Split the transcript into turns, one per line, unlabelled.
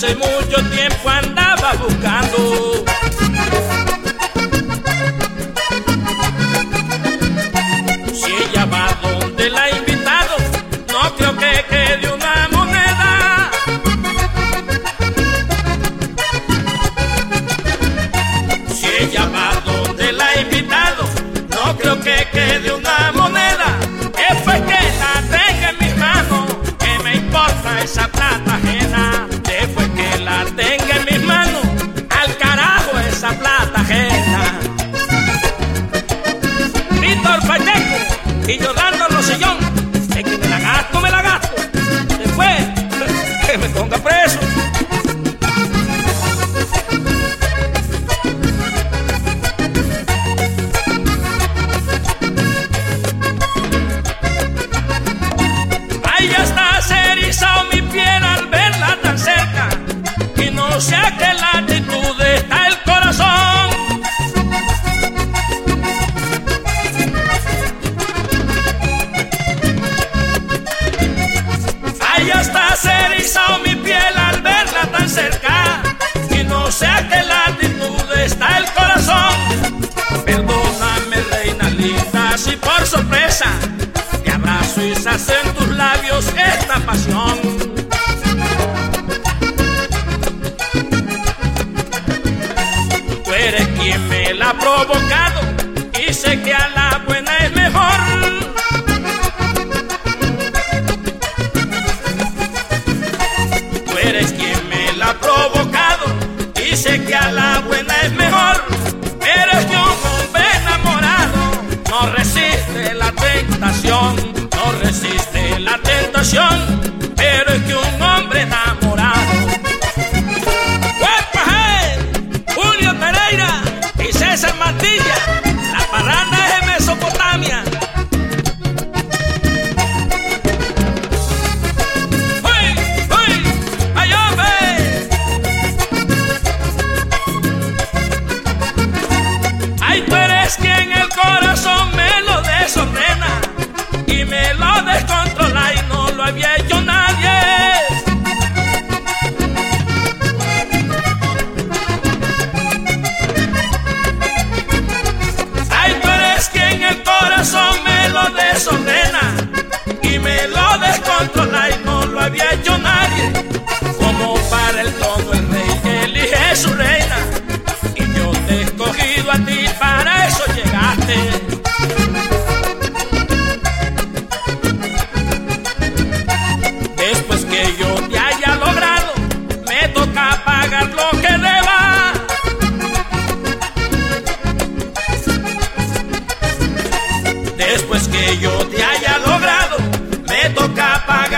hace mucho Y Yolanda Rosellón, es que me la gasto, me la gasto. Después, que me ponga preso. En tus labios esta pasión. Tú eres quien me la ha provocado y sé que a la buena es mejor. Tú eres quien me la ha provocado y sé que a la buena es mejor. Eres que un hombre enamorado no resiste la tentación, no después que yo te haya logrado, me toca pagar.